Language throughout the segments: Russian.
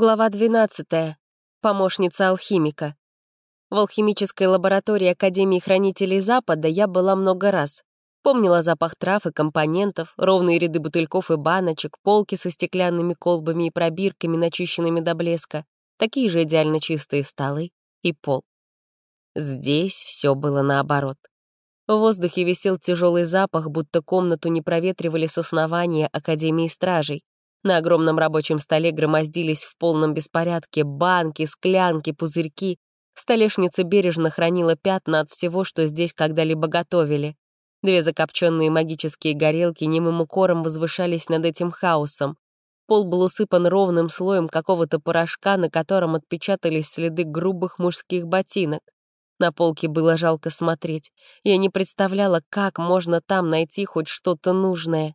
Глава 12. Помощница алхимика. В алхимической лаборатории Академии хранителей Запада я была много раз. Помнила запах трав и компонентов, ровные ряды бутыльков и баночек, полки со стеклянными колбами и пробирками, начищенными до блеска, такие же идеально чистые столы и пол. Здесь все было наоборот. В воздухе висел тяжелый запах, будто комнату не проветривали с основания Академии Стражей. На огромном рабочем столе громоздились в полном беспорядке банки, склянки, пузырьки. Столешница бережно хранила пятна от всего, что здесь когда-либо готовили. Две закопченные магические горелки немым укором возвышались над этим хаосом. Пол был усыпан ровным слоем какого-то порошка, на котором отпечатались следы грубых мужских ботинок. На полке было жалко смотреть. Я не представляла, как можно там найти хоть что-то нужное.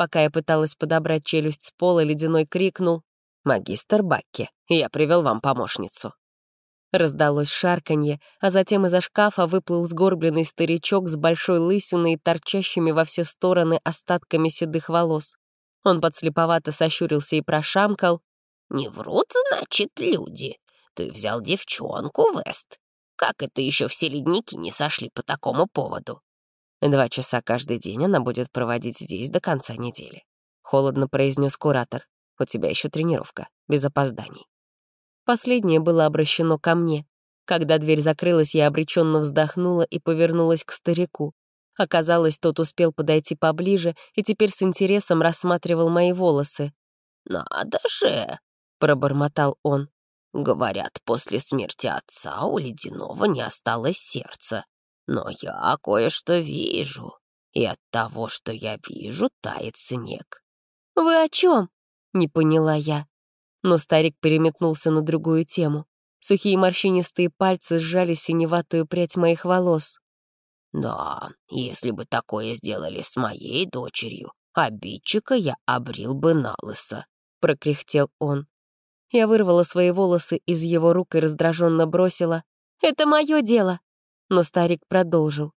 Пока я пыталась подобрать челюсть с пола, ледяной крикнул «Магистр Бакки, я привел вам помощницу». Раздалось шарканье, а затем из-за шкафа выплыл сгорбленный старичок с большой лысиной и торчащими во все стороны остатками седых волос. Он подслеповато сощурился и прошамкал. «Не врут, значит, люди. Ты взял девчонку, Вест. Как это еще все ледники не сошли по такому поводу?» Два часа каждый день она будет проводить здесь до конца недели. Холодно произнес куратор. У тебя еще тренировка, без опозданий. Последнее было обращено ко мне. Когда дверь закрылась, я обреченно вздохнула и повернулась к старику. Оказалось, тот успел подойти поближе и теперь с интересом рассматривал мои волосы. «Надо же!» — пробормотал он. «Говорят, после смерти отца у Ледяного не осталось сердца. Но я кое-что вижу, и от того, что я вижу, тает снег. «Вы о чем? не поняла я. Но старик переметнулся на другую тему. Сухие морщинистые пальцы сжали синеватую прядь моих волос. «Да, если бы такое сделали с моей дочерью, обидчика я обрил бы на лысо», — прокряхтел он. Я вырвала свои волосы из его рук и раздраженно бросила. «Это мое дело!» Но старик продолжил.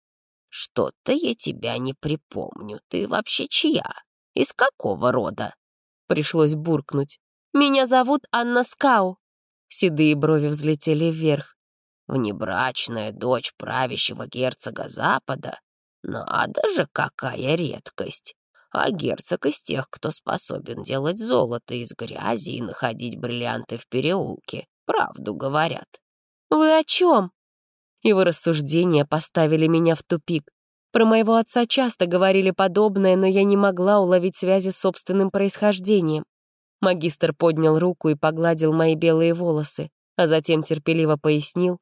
«Что-то я тебя не припомню. Ты вообще чья? Из какого рода?» Пришлось буркнуть. «Меня зовут Анна Скау». Седые брови взлетели вверх. «Внебрачная дочь правящего герцога Запада? Надо же, какая редкость! А герцог из тех, кто способен делать золото из грязи и находить бриллианты в переулке, правду говорят». «Вы о чем?» Его рассуждения поставили меня в тупик. Про моего отца часто говорили подобное, но я не могла уловить связи с собственным происхождением. Магистр поднял руку и погладил мои белые волосы, а затем терпеливо пояснил.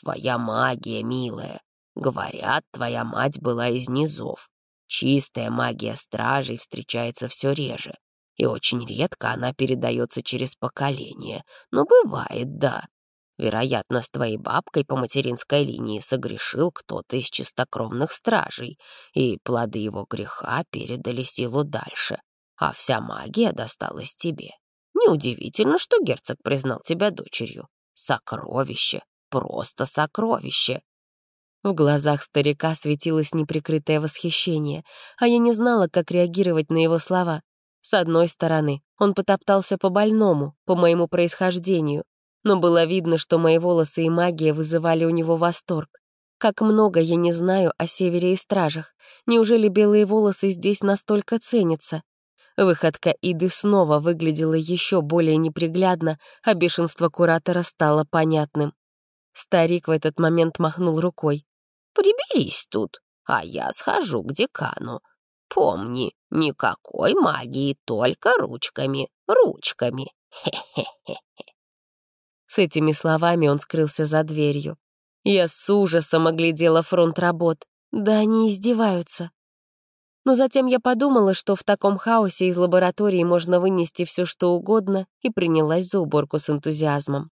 «Твоя магия, милая. Говорят, твоя мать была из низов. Чистая магия стражей встречается все реже, и очень редко она передается через поколение. Но бывает, да. Вероятно, с твоей бабкой по материнской линии согрешил кто-то из чистокровных стражей, и плоды его греха передали силу дальше, а вся магия досталась тебе. Неудивительно, что герцог признал тебя дочерью. Сокровище, просто сокровище. В глазах старика светилось неприкрытое восхищение, а я не знала, как реагировать на его слова. С одной стороны, он потоптался по больному, по моему происхождению, но было видно, что мои волосы и магия вызывали у него восторг. Как много я не знаю о Севере и Стражах. Неужели белые волосы здесь настолько ценятся? Выходка Иды снова выглядела еще более неприглядно, а бешенство куратора стало понятным. Старик в этот момент махнул рукой. «Приберись тут, а я схожу к декану. Помни, никакой магии, только ручками, ручками. Хе-хе-хе». С этими словами он скрылся за дверью. Я с ужасом оглядела фронт работ. Да они издеваются. Но затем я подумала, что в таком хаосе из лаборатории можно вынести все, что угодно, и принялась за уборку с энтузиазмом.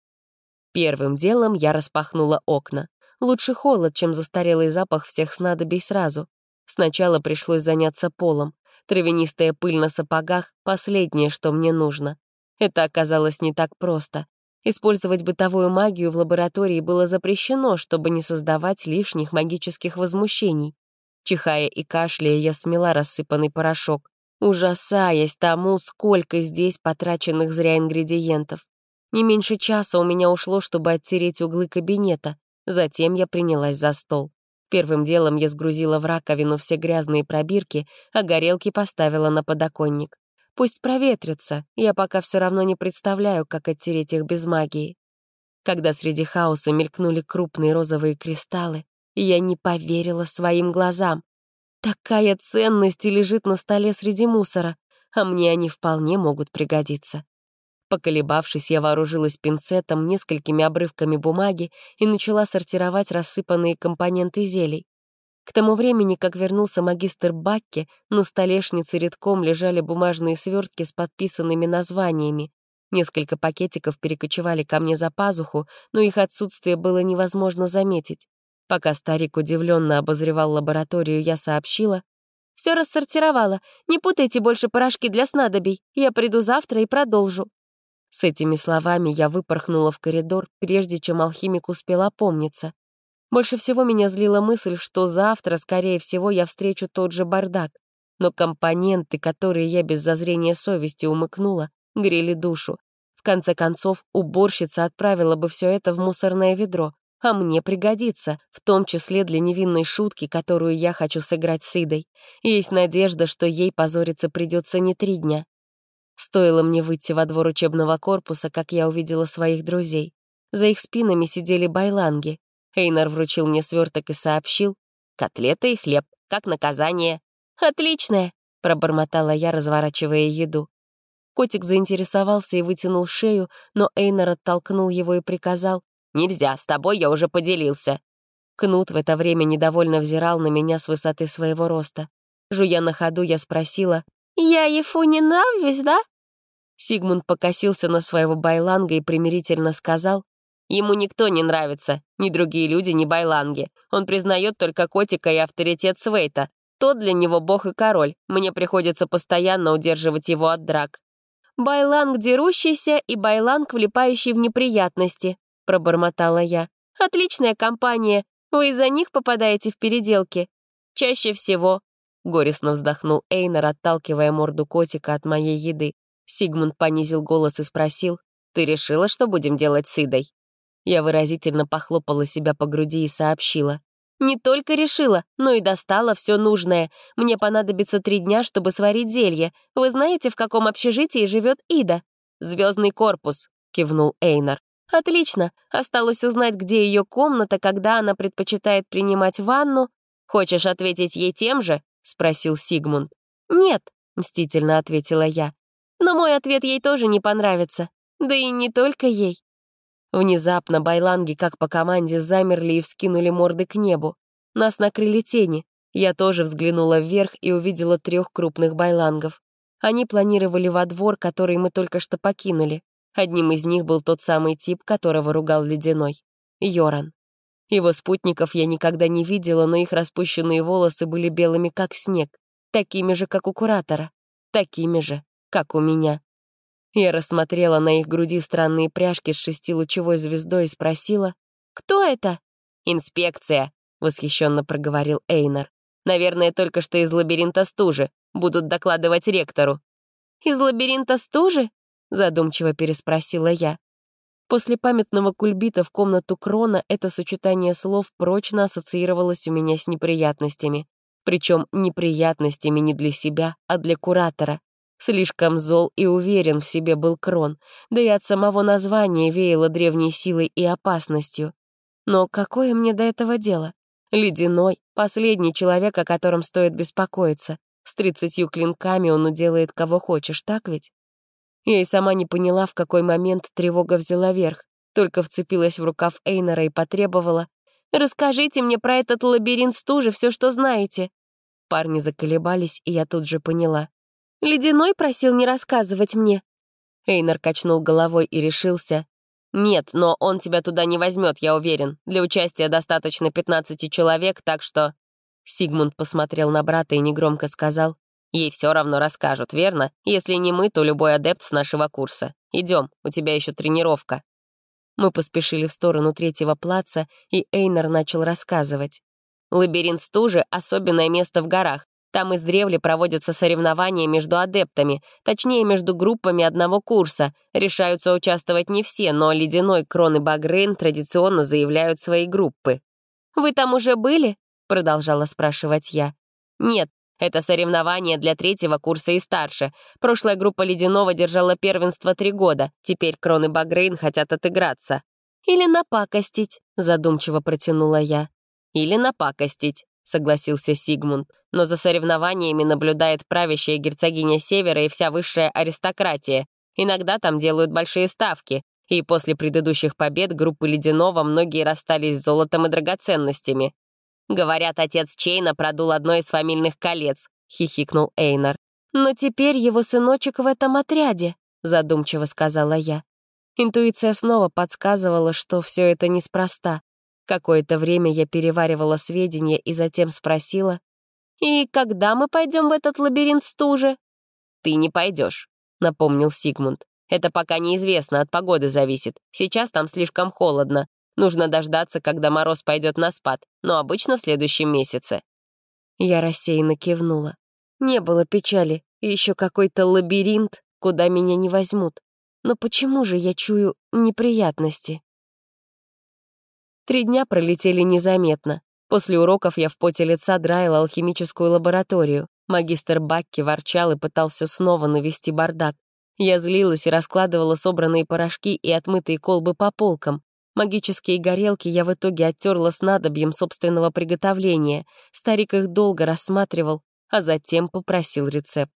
Первым делом я распахнула окна. Лучше холод, чем застарелый запах всех снадобий сразу. Сначала пришлось заняться полом. Травянистая пыль на сапогах — последнее, что мне нужно. Это оказалось не так просто. Использовать бытовую магию в лаборатории было запрещено, чтобы не создавать лишних магических возмущений. Чихая и кашляя, я смела рассыпанный порошок, ужасаясь тому, сколько здесь потраченных зря ингредиентов. Не меньше часа у меня ушло, чтобы оттереть углы кабинета. Затем я принялась за стол. Первым делом я сгрузила в раковину все грязные пробирки, а горелки поставила на подоконник. Пусть проветрятся, я пока все равно не представляю, как оттереть их без магии. Когда среди хаоса мелькнули крупные розовые кристаллы, я не поверила своим глазам. Такая ценность и лежит на столе среди мусора, а мне они вполне могут пригодиться. Поколебавшись, я вооружилась пинцетом, несколькими обрывками бумаги и начала сортировать рассыпанные компоненты зелий. К тому времени, как вернулся магистр Бакке, на столешнице редком лежали бумажные свертки с подписанными названиями. Несколько пакетиков перекочевали ко мне за пазуху, но их отсутствие было невозможно заметить. Пока старик удивленно обозревал лабораторию, я сообщила. «Все рассортировала. Не путайте больше порошки для снадобий. Я приду завтра и продолжу». С этими словами я выпорхнула в коридор, прежде чем алхимик успел опомниться. Больше всего меня злила мысль, что завтра, скорее всего, я встречу тот же бардак. Но компоненты, которые я без зазрения совести умыкнула, грели душу. В конце концов, уборщица отправила бы все это в мусорное ведро, а мне пригодится, в том числе для невинной шутки, которую я хочу сыграть с Идой. Есть надежда, что ей позориться придется не три дня. Стоило мне выйти во двор учебного корпуса, как я увидела своих друзей. За их спинами сидели байланги. Эйнар вручил мне сверток и сообщил. «Котлеты и хлеб, как наказание». «Отличное!» — пробормотала я, разворачивая еду. Котик заинтересовался и вытянул шею, но Эйнар оттолкнул его и приказал. «Нельзя, с тобой я уже поделился». Кнут в это время недовольно взирал на меня с высоты своего роста. Жуя на ходу, я спросила, «Я Ефу не нравлюсь, да?» Сигмунд покосился на своего байланга и примирительно сказал, «Ему никто не нравится, ни другие люди, ни байланги. Он признает только котика и авторитет Свейта. Тот для него бог и король. Мне приходится постоянно удерживать его от драк». «Байланг дерущийся и байланг, влипающий в неприятности», — пробормотала я. «Отличная компания. Вы из-за них попадаете в переделки?» «Чаще всего», Горестно вздохнул Эйнер, отталкивая морду котика от моей еды. Сигмунд понизил голос и спросил, «Ты решила, что будем делать с Идой?» Я выразительно похлопала себя по груди и сообщила. «Не только решила, но и достала все нужное. Мне понадобится три дня, чтобы сварить зелье. Вы знаете, в каком общежитии живет Ида?» «Звездный корпус», — кивнул Эйнар. «Отлично. Осталось узнать, где ее комната, когда она предпочитает принимать ванну. Хочешь ответить ей тем же?» — спросил Сигмунд. «Нет», — мстительно ответила я. «Но мой ответ ей тоже не понравится. Да и не только ей». Внезапно байланги, как по команде, замерли и вскинули морды к небу. Нас накрыли тени. Я тоже взглянула вверх и увидела трех крупных байлангов. Они планировали во двор, который мы только что покинули. Одним из них был тот самый тип, которого ругал Ледяной. Йоран. Его спутников я никогда не видела, но их распущенные волосы были белыми, как снег, такими же, как у куратора, такими же, как у меня. Я рассмотрела на их груди странные пряжки с шестилучевой звездой и спросила, «Кто это?» «Инспекция», — восхищенно проговорил Эйнар. «Наверное, только что из лабиринта стужи. Будут докладывать ректору». «Из лабиринта стужи?» — задумчиво переспросила я. После памятного кульбита в комнату Крона это сочетание слов прочно ассоциировалось у меня с неприятностями. Причем неприятностями не для себя, а для куратора. Слишком зол и уверен в себе был Крон, да и от самого названия веяло древней силой и опасностью. Но какое мне до этого дело? Ледяной — последний человек, о котором стоит беспокоиться. С тридцатью клинками он уделает кого хочешь, так ведь? Я и сама не поняла, в какой момент тревога взяла верх, только вцепилась в рукав Эйнора и потребовала «Расскажите мне про этот лабиринт стужи все, что знаете». Парни заколебались, и я тут же поняла. «Ледяной просил не рассказывать мне». Эйнар качнул головой и решился. «Нет, но он тебя туда не возьмет, я уверен. Для участия достаточно 15 человек, так что...» Сигмунд посмотрел на брата и негромко сказал. Ей все равно расскажут, верно? Если не мы, то любой адепт с нашего курса. Идем, у тебя еще тренировка». Мы поспешили в сторону третьего плаца, и Эйнар начал рассказывать. «Лабиринт стужи — особенное место в горах. Там издревле проводятся соревнования между адептами, точнее, между группами одного курса. Решаются участвовать не все, но Ледяной Крон и Багрейн традиционно заявляют свои группы. «Вы там уже были?» — продолжала спрашивать я. «Нет, это соревнование для третьего курса и старше. Прошлая группа Ледяного держала первенство три года. Теперь Крон и Багрейн хотят отыграться». «Или напакостить», — задумчиво протянула я. «Или напакостить», — согласился Сигмунд. «Но за соревнованиями наблюдает правящая герцогиня Севера и вся высшая аристократия. Иногда там делают большие ставки. И после предыдущих побед группы Ледяного многие расстались с золотом и драгоценностями. Говорят, отец Чейна продул одно из фамильных колец», — хихикнул Эйнар. «Но теперь его сыночек в этом отряде», — задумчиво сказала я. Интуиция снова подсказывала, что все это неспроста. Какое-то время я переваривала сведения и затем спросила, «И когда мы пойдем в этот лабиринт стужи?» «Ты не пойдешь», — напомнил Сигмунд. «Это пока неизвестно, от погоды зависит. Сейчас там слишком холодно. Нужно дождаться, когда мороз пойдет на спад, но обычно в следующем месяце». Я рассеянно кивнула. Не было печали, еще какой-то лабиринт, куда меня не возьмут. Но почему же я чую неприятности? Три дня пролетели незаметно. После уроков я в поте лица драила алхимическую лабораторию. Магистр Бакки ворчал и пытался снова навести бардак. Я злилась и раскладывала собранные порошки и отмытые колбы по полкам. Магические горелки я в итоге оттерла снадобьем собственного приготовления. Старик их долго рассматривал, а затем попросил рецепт.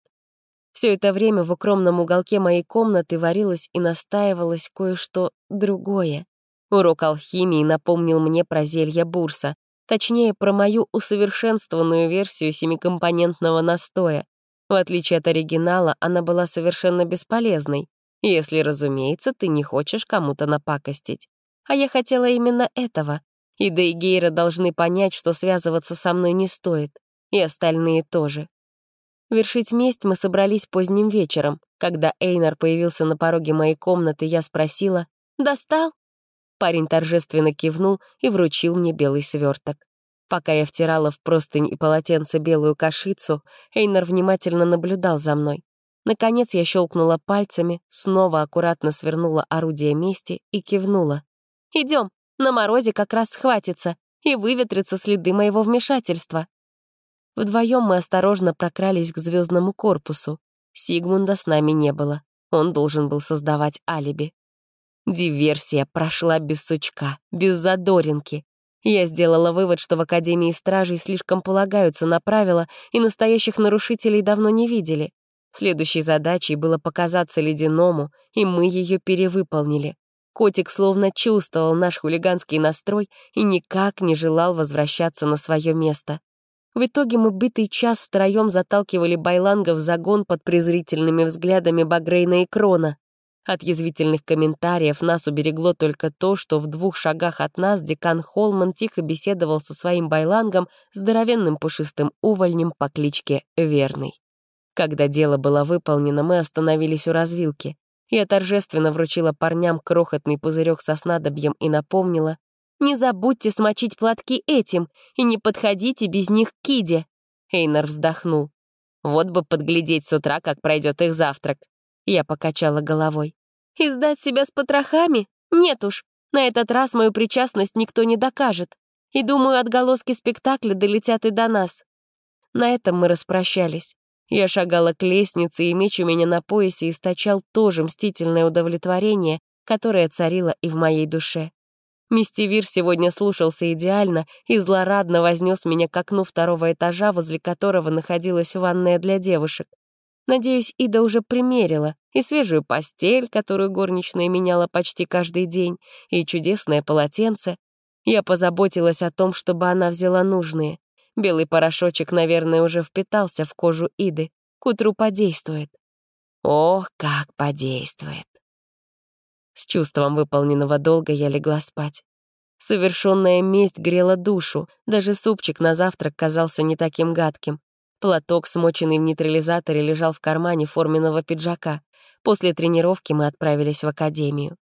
Все это время в укромном уголке моей комнаты варилось и настаивалось кое-что другое. Урок алхимии напомнил мне про зелье бурса, точнее, про мою усовершенствованную версию семикомпонентного настоя. В отличие от оригинала, она была совершенно бесполезной, если, разумеется, ты не хочешь кому-то напакостить. А я хотела именно этого. И да и Гейра должны понять, что связываться со мной не стоит. И остальные тоже. Вершить месть мы собрались поздним вечером. Когда Эйнар появился на пороге моей комнаты, я спросила «Достал?» Парень торжественно кивнул и вручил мне белый сверток. Пока я втирала в простынь и полотенце белую кашицу, Эйнар внимательно наблюдал за мной. Наконец я щелкнула пальцами, снова аккуратно свернула орудие мести и кивнула. Идем, на морозе как раз схватится и выветрятся следы моего вмешательства. Вдвоем мы осторожно прокрались к звездному корпусу. Сигмунда с нами не было. Он должен был создавать алиби. Диверсия прошла без сучка, без задоринки. Я сделала вывод, что в Академии Стражей слишком полагаются на правила, и настоящих нарушителей давно не видели. Следующей задачей было показаться ледяному, и мы ее перевыполнили. Котик словно чувствовал наш хулиганский настрой и никак не желал возвращаться на свое место. В итоге мы битый час втроем заталкивали Байланга в загон под презрительными взглядами Багрейна и Крона. От язвительных комментариев нас уберегло только то, что в двух шагах от нас декан Холман тихо беседовал со своим Байлангом, здоровенным пушистым увольнем по кличке Верный. Когда дело было выполнено, мы остановились у развилки. Я торжественно вручила парням крохотный пузырек со снадобьем и напомнила, «Не забудьте смочить платки этим, и не подходите без них к Киде». Эйнар вздохнул. «Вот бы подглядеть с утра, как пройдет их завтрак». Я покачала головой. «И сдать себя с потрохами? Нет уж, на этот раз мою причастность никто не докажет. И думаю, отголоски спектакля долетят и до нас». На этом мы распрощались. Я шагала к лестнице, и меч у меня на поясе источал тоже мстительное удовлетворение, которое царило и в моей душе. Мистивир сегодня слушался идеально и злорадно вознес меня к окну второго этажа, возле которого находилась ванная для девушек. Надеюсь, Ида уже примерила и свежую постель, которую горничная меняла почти каждый день, и чудесное полотенце. Я позаботилась о том, чтобы она взяла нужные. Белый порошочек, наверное, уже впитался в кожу Иды. К утру подействует. Ох, как подействует. С чувством выполненного долга я легла спать. Совершенная месть грела душу, даже супчик на завтрак казался не таким гадким. Платок, смоченный в нейтрализаторе, лежал в кармане форменного пиджака. После тренировки мы отправились в академию.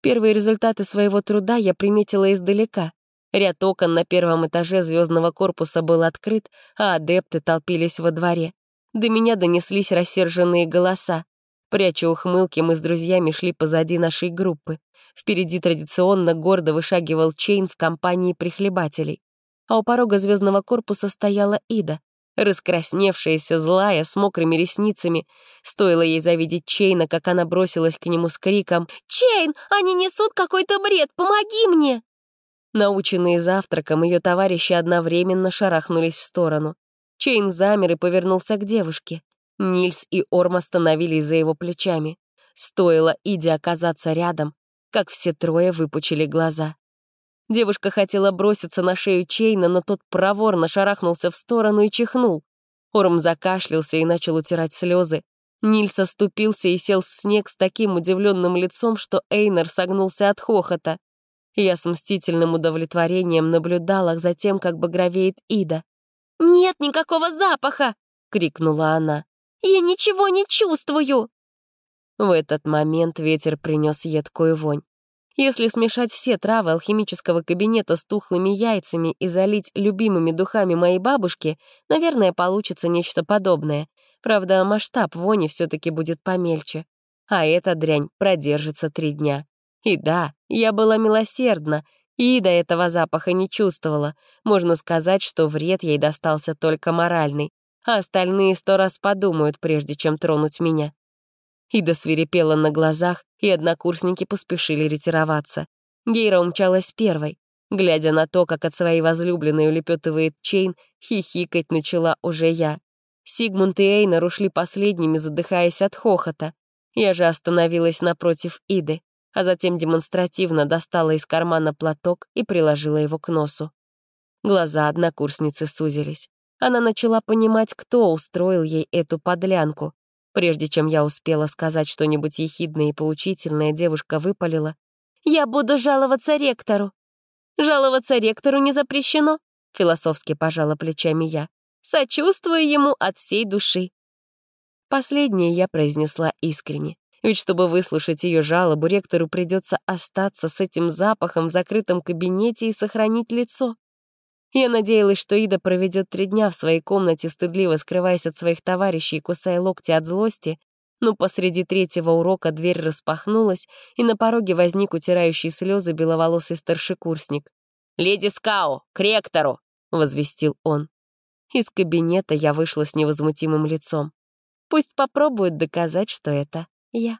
Первые результаты своего труда я приметила издалека. Ряд окон на первом этаже звездного корпуса был открыт, а адепты толпились во дворе. До меня донеслись рассерженные голоса. Пряча ухмылки, мы с друзьями шли позади нашей группы. Впереди традиционно гордо вышагивал Чейн в компании прихлебателей. А у порога звездного корпуса стояла Ида, раскрасневшаяся, злая, с мокрыми ресницами. Стоило ей завидеть Чейна, как она бросилась к нему с криком «Чейн, они несут какой-то бред, помоги мне!» Наученные завтраком, ее товарищи одновременно шарахнулись в сторону. Чейн замер и повернулся к девушке. Нильс и Орм остановились за его плечами. Стоило Иде оказаться рядом, как все трое выпучили глаза. Девушка хотела броситься на шею Чейна, но тот проворно шарахнулся в сторону и чихнул. Орм закашлялся и начал утирать слезы. Нильс оступился и сел в снег с таким удивленным лицом, что Эйнер согнулся от хохота. Я с мстительным удовлетворением наблюдала за тем, как багровеет Ида. «Нет никакого запаха!» — крикнула она. «Я ничего не чувствую!» В этот момент ветер принес едкую вонь. Если смешать все травы алхимического кабинета с тухлыми яйцами и залить любимыми духами моей бабушки, наверное, получится нечто подобное. Правда, масштаб вони все таки будет помельче. А эта дрянь продержится три дня. И да, я была милосердна, и до этого запаха не чувствовала. Можно сказать, что вред ей достался только моральный, а остальные сто раз подумают, прежде чем тронуть меня. Ида свирепела на глазах, и однокурсники поспешили ретироваться. Гейра умчалась первой. Глядя на то, как от своей возлюбленной улепетывает Чейн, хихикать начала уже я. Сигмунд и Эйнар ушли последними, задыхаясь от хохота. Я же остановилась напротив Иды, а затем демонстративно достала из кармана платок и приложила его к носу. Глаза однокурсницы сузились. Она начала понимать, кто устроил ей эту подлянку. Прежде чем я успела сказать что-нибудь ехидное и поучительное, девушка выпалила. «Я буду жаловаться ректору». «Жаловаться ректору не запрещено», — философски пожала плечами я. «Сочувствую ему от всей души». Последнее я произнесла искренне. Ведь чтобы выслушать ее жалобу, ректору придется остаться с этим запахом в закрытом кабинете и сохранить лицо. Я надеялась, что Ида проведет три дня в своей комнате, стыдливо скрываясь от своих товарищей и кусая локти от злости, но посреди третьего урока дверь распахнулась, и на пороге возник утирающий слезы беловолосый старшекурсник. «Леди Скау, к ректору!» — возвестил он. Из кабинета я вышла с невозмутимым лицом. Пусть попробуют доказать, что это я.